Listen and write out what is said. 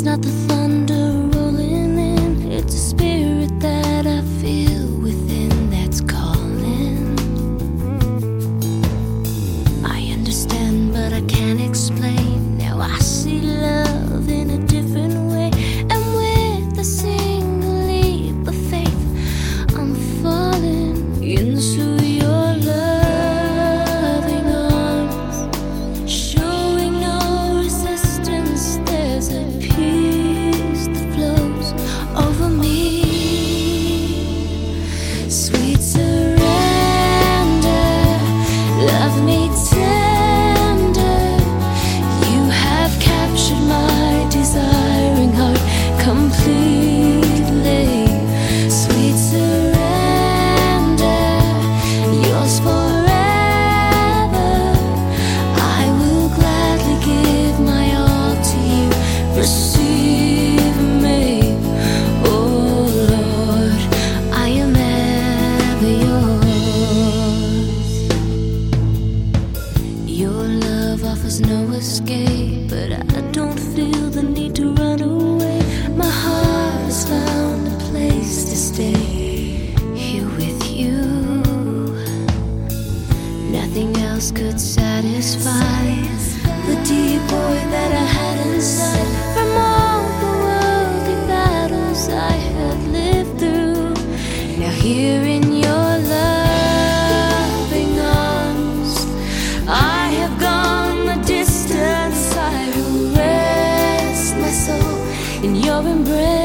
it's not the thunder rolling in, it's a spirit that I feel within that's calling. I understand, but I can't explain. Now I see love in a different way, and with a single leap of faith, I'm falling into offers no escape, but I don't feel the need to run away. My heart has found a place to stay here with you. Nothing else could satisfy the deep void that I had inside. embrace